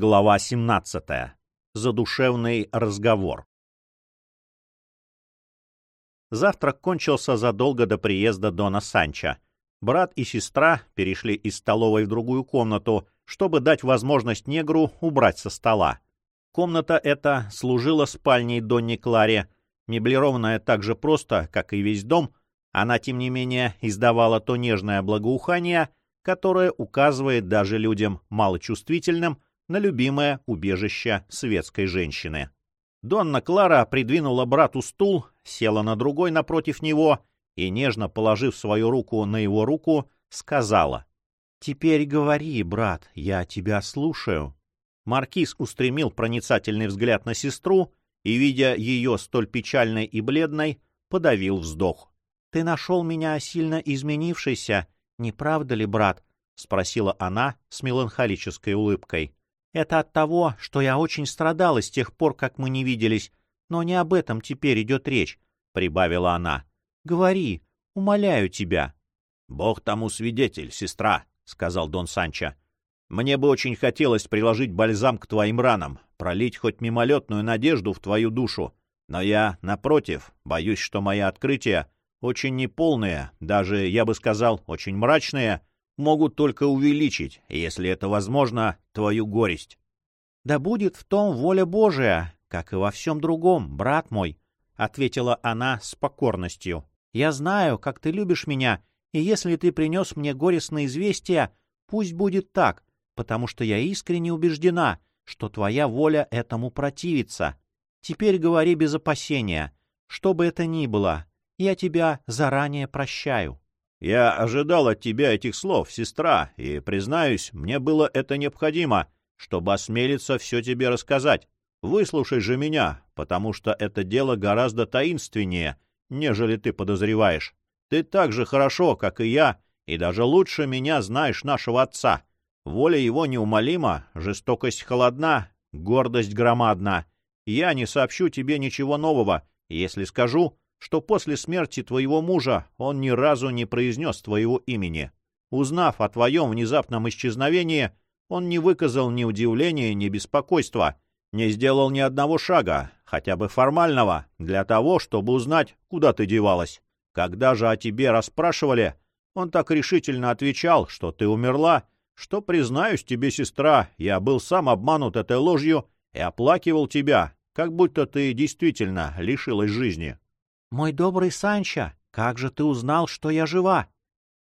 Глава 17. Задушевный разговор. Завтрак кончился задолго до приезда Дона Санча. Брат и сестра перешли из столовой в другую комнату, чтобы дать возможность негру убрать со стола. Комната эта служила спальней Донни Кларе, меблированная так же просто, как и весь дом, она, тем не менее, издавала то нежное благоухание, которое указывает даже людям малочувствительным на любимое убежище светской женщины. Донна Клара придвинула брату стул, села на другой напротив него и, нежно положив свою руку на его руку, сказала. — Теперь говори, брат, я тебя слушаю. Маркиз устремил проницательный взгляд на сестру и, видя ее столь печальной и бледной, подавил вздох. — Ты нашел меня сильно изменившейся, не правда ли, брат? — спросила она с меланхолической улыбкой. Это от того, что я очень страдала с тех пор, как мы не виделись, но не об этом теперь идет речь, — прибавила она. — Говори, умоляю тебя. — Бог тому свидетель, сестра, — сказал Дон Санчо. — Мне бы очень хотелось приложить бальзам к твоим ранам, пролить хоть мимолетную надежду в твою душу, но я, напротив, боюсь, что мои открытия очень неполные, даже, я бы сказал, очень мрачные, могут только увеличить, если это возможно, твою горесть. — Да будет в том воля Божия, как и во всем другом, брат мой, — ответила она с покорностью. — Я знаю, как ты любишь меня, и если ты принес мне горестное известие, пусть будет так, потому что я искренне убеждена, что твоя воля этому противится. Теперь говори без опасения. Что бы это ни было, я тебя заранее прощаю. Я ожидал от тебя этих слов, сестра, и, признаюсь, мне было это необходимо, чтобы осмелиться все тебе рассказать. Выслушай же меня, потому что это дело гораздо таинственнее, нежели ты подозреваешь. Ты так же хорошо, как и я, и даже лучше меня знаешь нашего отца. Воля его неумолима, жестокость холодна, гордость громадна. Я не сообщу тебе ничего нового, если скажу, что после смерти твоего мужа он ни разу не произнес твоего имени. Узнав о твоем внезапном исчезновении, он не выказал ни удивления, ни беспокойства, не сделал ни одного шага, хотя бы формального, для того, чтобы узнать, куда ты девалась. Когда же о тебе расспрашивали, он так решительно отвечал, что ты умерла, что, признаюсь тебе, сестра, я был сам обманут этой ложью и оплакивал тебя, как будто ты действительно лишилась жизни. «Мой добрый Санчо, как же ты узнал, что я жива?»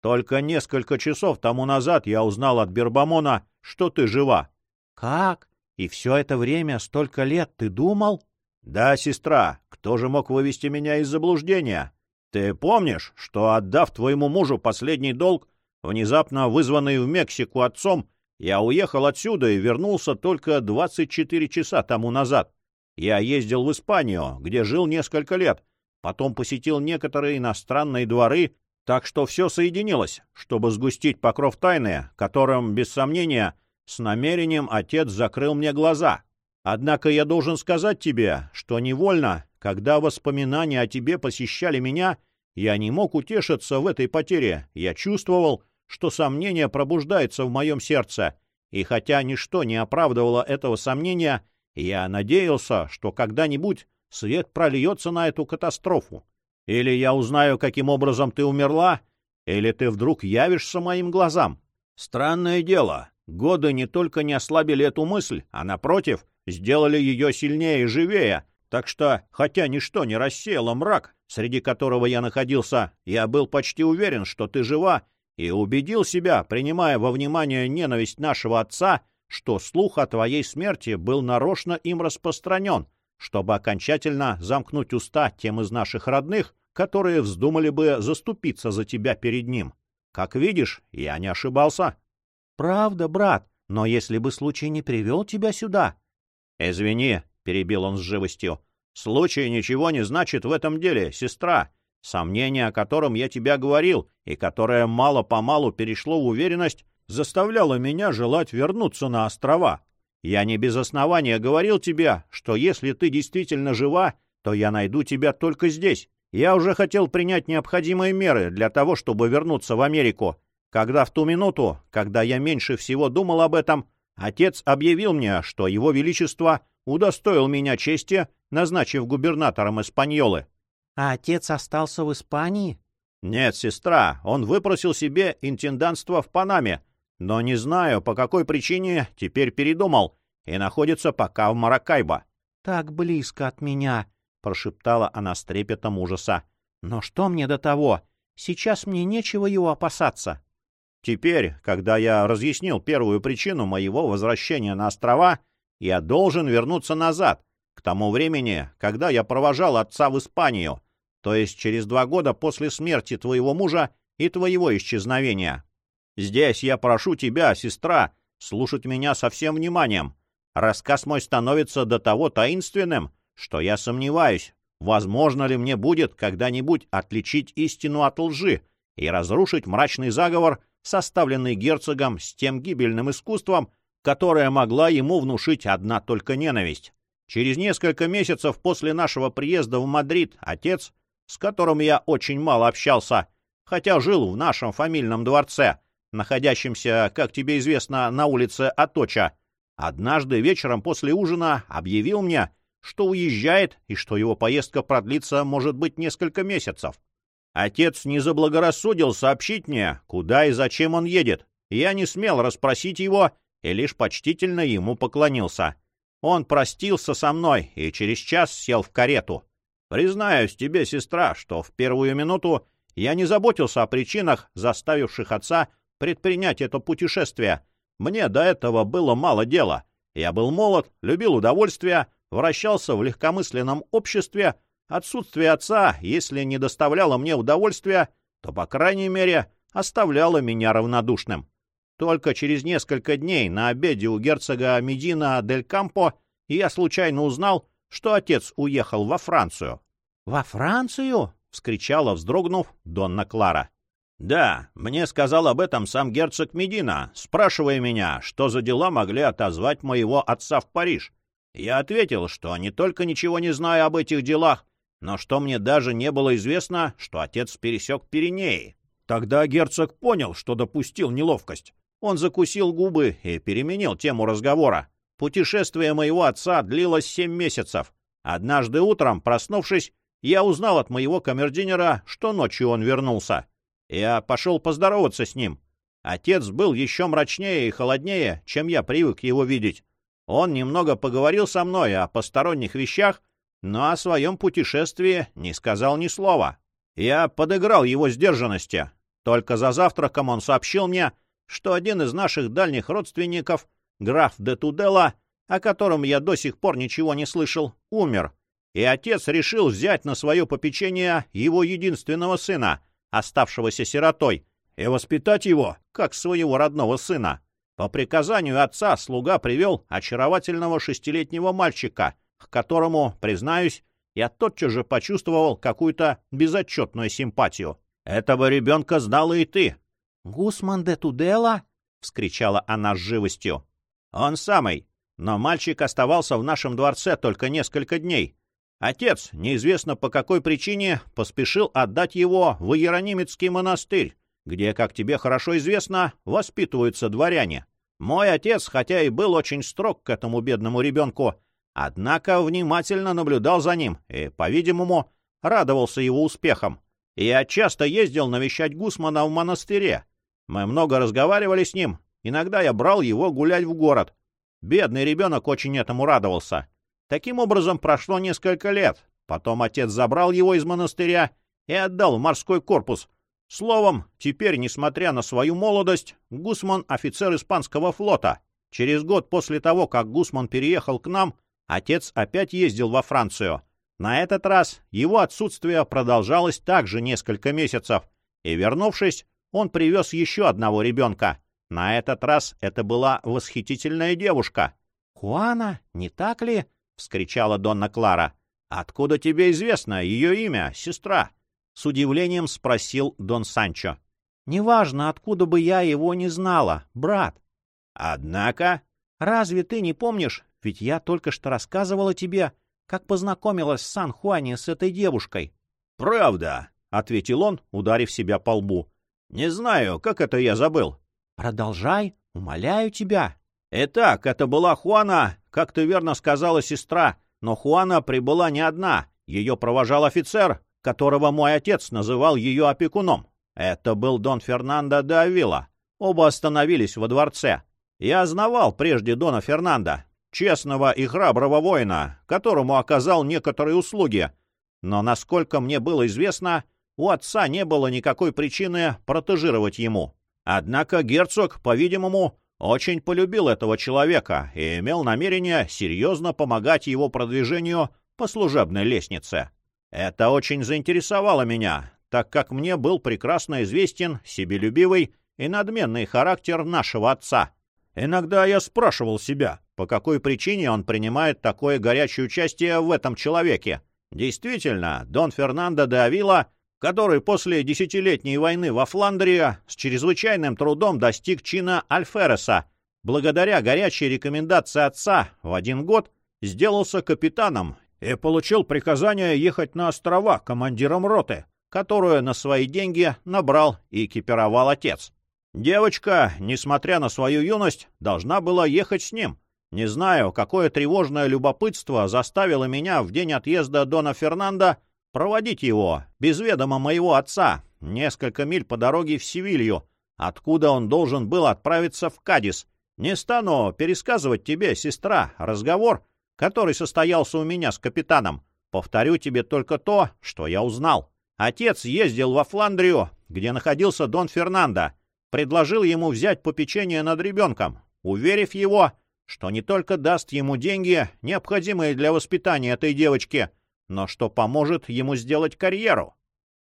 «Только несколько часов тому назад я узнал от Бербамона, что ты жива». «Как? И все это время, столько лет, ты думал?» «Да, сестра, кто же мог вывести меня из заблуждения? Ты помнишь, что, отдав твоему мужу последний долг, внезапно вызванный в Мексику отцом, я уехал отсюда и вернулся только 24 часа тому назад. Я ездил в Испанию, где жил несколько лет, потом посетил некоторые иностранные дворы, так что все соединилось, чтобы сгустить покров тайны, которым, без сомнения, с намерением отец закрыл мне глаза. Однако я должен сказать тебе, что невольно, когда воспоминания о тебе посещали меня, я не мог утешиться в этой потере. Я чувствовал, что сомнение пробуждается в моем сердце, и хотя ничто не оправдывало этого сомнения, я надеялся, что когда-нибудь свет прольется на эту катастрофу. Или я узнаю, каким образом ты умерла, или ты вдруг явишься моим глазам. Странное дело, годы не только не ослабили эту мысль, а, напротив, сделали ее сильнее и живее, так что, хотя ничто не рассеяло мрак, среди которого я находился, я был почти уверен, что ты жива, и убедил себя, принимая во внимание ненависть нашего отца, что слух о твоей смерти был нарочно им распространен, чтобы окончательно замкнуть уста тем из наших родных, которые вздумали бы заступиться за тебя перед ним. Как видишь, я не ошибался. — Правда, брат, но если бы случай не привел тебя сюда... — Извини, — перебил он с живостью, — случай ничего не значит в этом деле, сестра. Сомнение, о котором я тебя говорил, и которое мало-помалу перешло в уверенность, заставляло меня желать вернуться на острова. Я не без основания говорил тебе, что если ты действительно жива, то я найду тебя только здесь. Я уже хотел принять необходимые меры для того, чтобы вернуться в Америку, когда в ту минуту, когда я меньше всего думал об этом, Отец объявил мне, что его величество удостоил меня чести, назначив губернатором Испаньолы. — А отец остался в Испании? — Нет, сестра, он выпросил себе интендантство в Панаме, но не знаю, по какой причине теперь передумал и находится пока в Маракайбо. — Так близко от меня, — прошептала она с трепетом ужаса. — Но что мне до того? Сейчас мне нечего его опасаться. Теперь, когда я разъяснил первую причину моего возвращения на острова, я должен вернуться назад, к тому времени, когда я провожал отца в Испанию, то есть через два года после смерти твоего мужа и твоего исчезновения. Здесь я прошу тебя, сестра, слушать меня со всем вниманием. Рассказ мой становится до того таинственным, что я сомневаюсь, возможно ли мне будет когда-нибудь отличить истину от лжи и разрушить мрачный заговор, составленный герцогом с тем гибельным искусством, которое могла ему внушить одна только ненависть. Через несколько месяцев после нашего приезда в Мадрид отец, с которым я очень мало общался, хотя жил в нашем фамильном дворце, находящемся, как тебе известно, на улице Аточа, однажды вечером после ужина объявил мне, что уезжает и что его поездка продлится, может быть, несколько месяцев. Отец не заблагорассудил сообщить мне, куда и зачем он едет. Я не смел расспросить его и лишь почтительно ему поклонился. Он простился со мной и через час сел в карету. Признаюсь тебе, сестра, что в первую минуту я не заботился о причинах, заставивших отца предпринять это путешествие. Мне до этого было мало дела. Я был молод, любил удовольствие, вращался в легкомысленном обществе, Отсутствие отца, если не доставляло мне удовольствия, то, по крайней мере, оставляло меня равнодушным. Только через несколько дней на обеде у герцога Медина дель Кампо я случайно узнал, что отец уехал во Францию. — Во Францию? — вскричала, вздрогнув, Донна Клара. — Да, мне сказал об этом сам герцог Медина, спрашивая меня, что за дела могли отозвать моего отца в Париж. Я ответил, что не только ничего не знаю об этих делах, но что мне даже не было известно, что отец пересек Пиренеи. Тогда герцог понял, что допустил неловкость. Он закусил губы и переменил тему разговора. Путешествие моего отца длилось семь месяцев. Однажды утром, проснувшись, я узнал от моего камердинера, что ночью он вернулся. Я пошел поздороваться с ним. Отец был еще мрачнее и холоднее, чем я привык его видеть. Он немного поговорил со мной о посторонних вещах, но о своем путешествии не сказал ни слова. Я подыграл его сдержанности. Только за завтраком он сообщил мне, что один из наших дальних родственников, граф де Туделла, о котором я до сих пор ничего не слышал, умер, и отец решил взять на свое попечение его единственного сына, оставшегося сиротой, и воспитать его, как своего родного сына. По приказанию отца слуга привел очаровательного шестилетнего мальчика — к которому, признаюсь, я тотчас же почувствовал какую-то безотчетную симпатию. Этого ребенка знала и ты. — Гусман де Тудела? — вскричала она с живостью. — Он самый. Но мальчик оставался в нашем дворце только несколько дней. Отец, неизвестно по какой причине, поспешил отдать его в Иеронимецкий монастырь, где, как тебе хорошо известно, воспитываются дворяне. Мой отец, хотя и был очень строг к этому бедному ребенку, Однако внимательно наблюдал за ним и, по-видимому, радовался его успехам. Я часто ездил навещать Гусмана в монастыре. Мы много разговаривали с ним. Иногда я брал его гулять в город. Бедный ребенок очень этому радовался. Таким образом, прошло несколько лет. Потом отец забрал его из монастыря и отдал в морской корпус. Словом, теперь, несмотря на свою молодость, Гусман — офицер испанского флота. Через год после того, как Гусман переехал к нам, Отец опять ездил во Францию. На этот раз его отсутствие продолжалось также несколько месяцев, и, вернувшись, он привез еще одного ребенка. На этот раз это была восхитительная девушка. «Хуана, не так ли?» — вскричала Донна Клара. «Откуда тебе известно ее имя, сестра?» — с удивлением спросил Дон Санчо. «Неважно, откуда бы я его не знала, брат». «Однако...» «Разве ты не помнишь, ведь я только что рассказывала тебе, как познакомилась в Сан-Хуане с этой девушкой. — Правда, — ответил он, ударив себя по лбу. — Не знаю, как это я забыл. — Продолжай, умоляю тебя. Итак, это была Хуана, как ты верно сказала, сестра, но Хуана прибыла не одна. Ее провожал офицер, которого мой отец называл ее опекуном. Это был Дон Фернандо де Авила. Оба остановились во дворце. Я знавал прежде Дона Фернандо, честного и храброго воина, которому оказал некоторые услуги. Но, насколько мне было известно, у отца не было никакой причины протежировать ему. Однако герцог, по-видимому, очень полюбил этого человека и имел намерение серьезно помогать его продвижению по служебной лестнице. Это очень заинтересовало меня, так как мне был прекрасно известен себелюбивый и надменный характер нашего отца. Иногда я спрашивал себя, по какой причине он принимает такое горячее участие в этом человеке. Действительно, Дон Фернандо де Авила, который после десятилетней войны во Фландрии с чрезвычайным трудом достиг чина Альфереса, благодаря горячей рекомендации отца в один год сделался капитаном и получил приказание ехать на острова командиром роты, которую на свои деньги набрал и экипировал отец. Девочка, несмотря на свою юность, должна была ехать с ним. Не знаю, какое тревожное любопытство заставило меня в день отъезда Дона Фернанда проводить его, без ведома моего отца, несколько миль по дороге в Севилью, откуда он должен был отправиться в Кадис. Не стану пересказывать тебе, сестра, разговор, который состоялся у меня с капитаном. Повторю тебе только то, что я узнал. Отец ездил во Фландрию, где находился Дон Фернандо, предложил ему взять попечение над ребенком, уверив его, что не только даст ему деньги, необходимые для воспитания этой девочки, но что поможет ему сделать карьеру.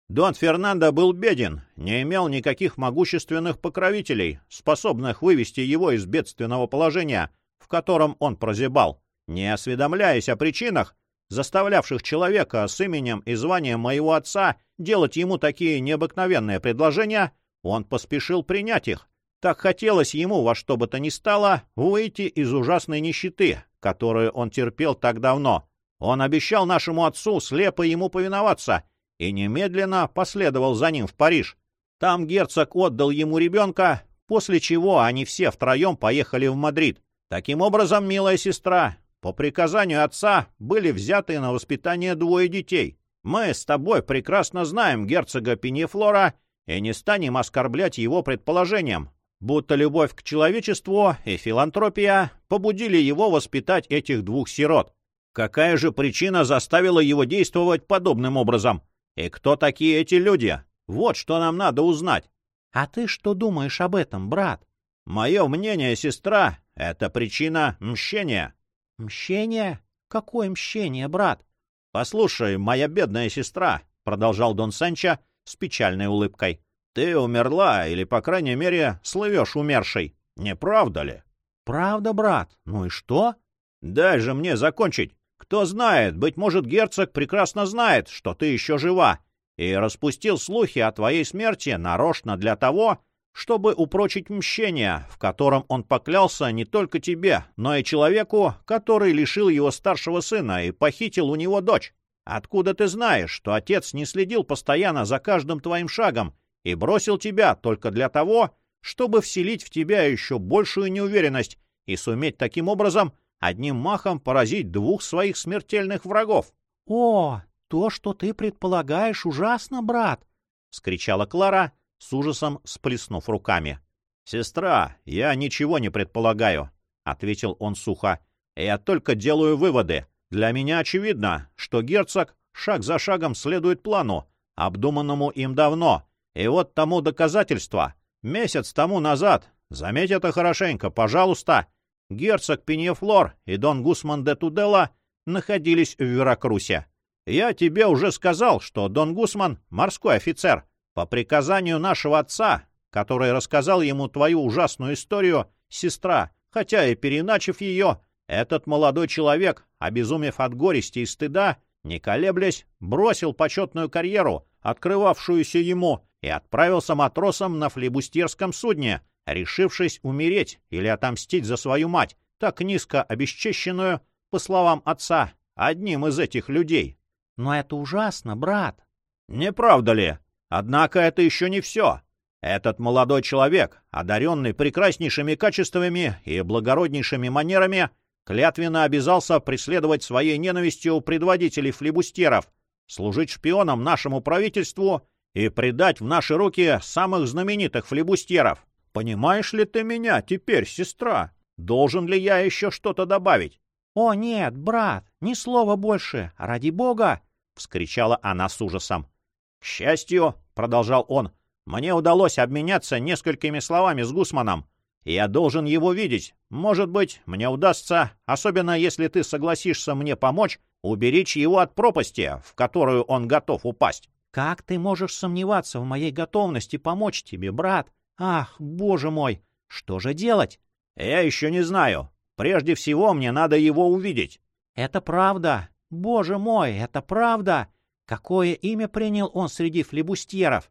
Дон Фернандо был беден, не имел никаких могущественных покровителей, способных вывести его из бедственного положения, в котором он прозябал. Не осведомляясь о причинах, заставлявших человека с именем и званием моего отца делать ему такие необыкновенные предложения, он поспешил принять их. Так хотелось ему во что бы то ни стало выйти из ужасной нищеты, которую он терпел так давно. Он обещал нашему отцу слепо ему повиноваться и немедленно последовал за ним в Париж. Там герцог отдал ему ребенка, после чего они все втроем поехали в Мадрид. Таким образом, милая сестра, по приказанию отца были взяты на воспитание двое детей. Мы с тобой прекрасно знаем герцога Пенефлора и не станем оскорблять его предположением, будто любовь к человечеству и филантропия побудили его воспитать этих двух сирот. Какая же причина заставила его действовать подобным образом? И кто такие эти люди? Вот что нам надо узнать. — А ты что думаешь об этом, брат? — Мое мнение, сестра, это причина мщения. — Мщение? Какое мщение, брат? — Послушай, моя бедная сестра, — продолжал Дон Санчо, с печальной улыбкой. «Ты умерла, или, по крайней мере, слывешь умершей. Не правда ли?» «Правда, брат. Ну и что?» «Дай же мне закончить. Кто знает, быть может, герцог прекрасно знает, что ты еще жива, и распустил слухи о твоей смерти нарочно для того, чтобы упрочить мщение, в котором он поклялся не только тебе, но и человеку, который лишил его старшего сына и похитил у него дочь. Откуда ты знаешь, что отец не следил постоянно за каждым твоим шагом и бросил тебя только для того, чтобы вселить в тебя еще большую неуверенность и суметь таким образом одним махом поразить двух своих смертельных врагов? — О, то, что ты предполагаешь, ужасно, брат! — скричала Клара, с ужасом сплеснув руками. — Сестра, я ничего не предполагаю, — ответил он сухо. — Я только делаю выводы. Для меня очевидно, что герцог шаг за шагом следует плану, обдуманному им давно. И вот тому доказательство. Месяц тому назад, заметь это хорошенько, пожалуйста, герцог Пеньефлор и дон Гусман де Тудела находились в Веракрусе. Я тебе уже сказал, что дон Гусман — морской офицер. По приказанию нашего отца, который рассказал ему твою ужасную историю, сестра, хотя и переначив ее, этот молодой человек, обезумев от горести и стыда, не колеблясь, бросил почетную карьеру, открывавшуюся ему, и отправился матросом на флебустерском судне, решившись умереть или отомстить за свою мать, так низко обесчещенную, по словам отца, одним из этих людей. — Но это ужасно, брат. — Не правда ли? Однако это еще не все. Этот молодой человек, одаренный прекраснейшими качествами и благороднейшими манерами, клятвенно обязался преследовать своей ненавистью предводителей флибустеров, служить шпионом нашему правительству и предать в наши руки самых знаменитых флибустеров. Понимаешь ли ты меня теперь, сестра? Должен ли я еще что-то добавить? — О, нет, брат, ни слова больше, ради бога! — вскричала она с ужасом. — К счастью, — продолжал он, — мне удалось обменяться несколькими словами с Гусманом. Я должен его видеть. Может быть, мне удастся, особенно если ты согласишься мне помочь, уберечь его от пропасти, в которую он готов упасть. — Как ты можешь сомневаться в моей готовности помочь тебе, брат? Ах, боже мой, что же делать? Я еще не знаю. Прежде всего мне надо его увидеть. Это правда. Боже мой, это правда. Какое имя принял он среди флебустьеров?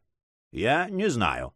Я не знаю.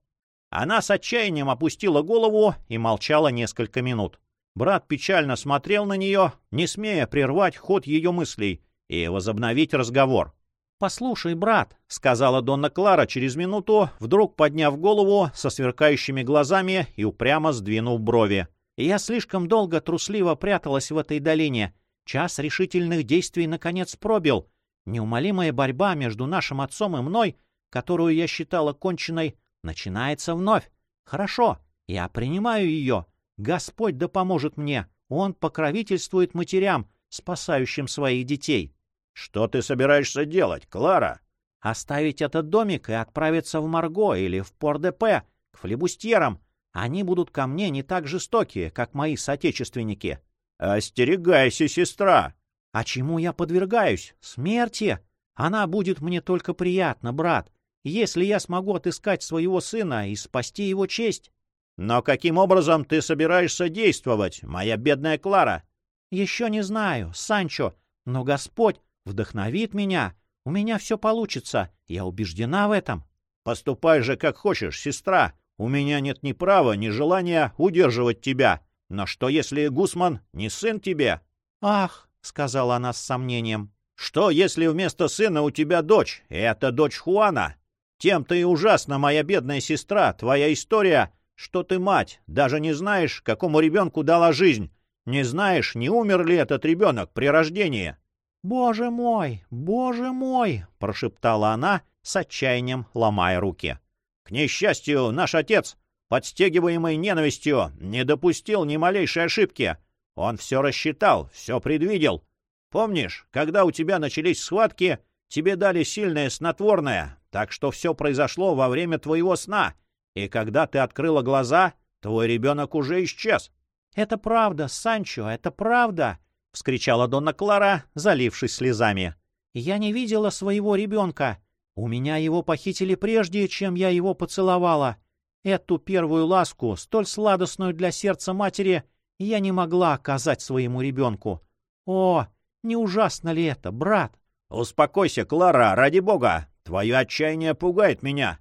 Она с отчаянием опустила голову и молчала несколько минут. Брат печально смотрел на нее, не смея прервать ход ее мыслей и возобновить разговор. «Послушай, брат», — сказала Донна Клара через минуту, вдруг подняв голову со сверкающими глазами и упрямо сдвинув брови. «Я слишком долго трусливо пряталась в этой долине. Час решительных действий наконец пробил. Неумолимая борьба между нашим отцом и мной, которую я считала конченной, начинается вновь. Хорошо, я принимаю ее. Господь да поможет мне. Он покровительствует матерям, спасающим своих детей». «Что ты собираешься делать, Клара?» «Оставить этот домик и отправиться в Марго или в Пор-де-Пе, к флебустьерам. Они будут ко мне не так жестокие, как мои соотечественники». «Остерегайся, сестра!» «А чему я подвергаюсь? Смерти? Она будет мне только приятна, брат, если я смогу отыскать своего сына и спасти его честь». «Но каким образом ты собираешься действовать, моя бедная Клара?» «Еще не знаю, Санчо, но Господь вдохновит меня. У меня все получится. Я убеждена в этом. Поступай же, как хочешь, сестра. У меня нет ни права, ни желания удерживать тебя. Но что, если Гусман не сын тебе? Ах, — сказала она с сомнением. Что, если вместо сына у тебя дочь, и это дочь Хуана? Тем-то и ужасна, моя бедная сестра, твоя история, что ты мать, даже не знаешь, какому ребенку дала жизнь, не знаешь, не умер ли этот ребенок при рождении. «Боже мой, боже мой!» — прошептала она, с отчаянием ломая руки. «К несчастью, наш отец, подстегиваемый ненавистью, не допустил ни малейшей ошибки. Он все рассчитал, все предвидел. Помнишь, когда у тебя начались схватки, тебе дали сильное снотворное, так что все произошло во время твоего сна, и когда ты открыла глаза, твой ребенок уже исчез». «Это правда, Санчо, это правда!» — вскричала Донна Клара, залившись слезами. «Я не видела своего ребенка. У меня его похитили прежде, чем я его поцеловала. Эту первую ласку, столь сладостную для сердца матери, я не могла оказать своему ребенку. О, не ужасно ли это, брат?» «Успокойся, Клара, ради бога! Твое отчаяние пугает меня!»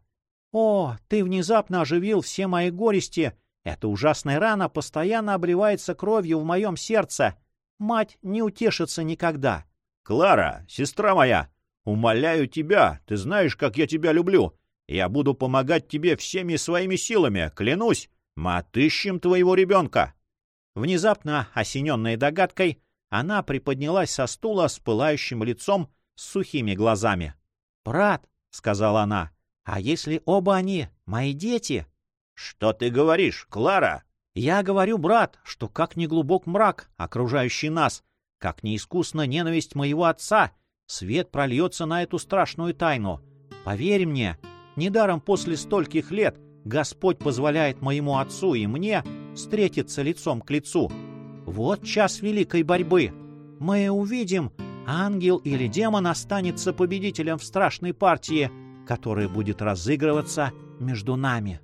«О, ты внезапно оживил все мои горести. Эта ужасная рана постоянно обливается кровью в моем сердце мать не утешится никогда. — Клара, сестра моя, умоляю тебя, ты знаешь, как я тебя люблю. Я буду помогать тебе всеми своими силами, клянусь. Мы отыщем твоего ребенка. Внезапно, осененная догадкой, она приподнялась со стула с пылающим лицом, с сухими глазами. — Брат, — сказала она, — а если оба они мои дети? — Что ты говоришь, Клара? Я говорю, брат, что как не глубок мрак, окружающий нас, как неискусна ненависть моего отца, свет прольется на эту страшную тайну. Поверь мне, недаром после стольких лет Господь позволяет моему отцу и мне встретиться лицом к лицу. Вот час великой борьбы. Мы увидим, ангел или демон останется победителем в страшной партии, которая будет разыгрываться между нами.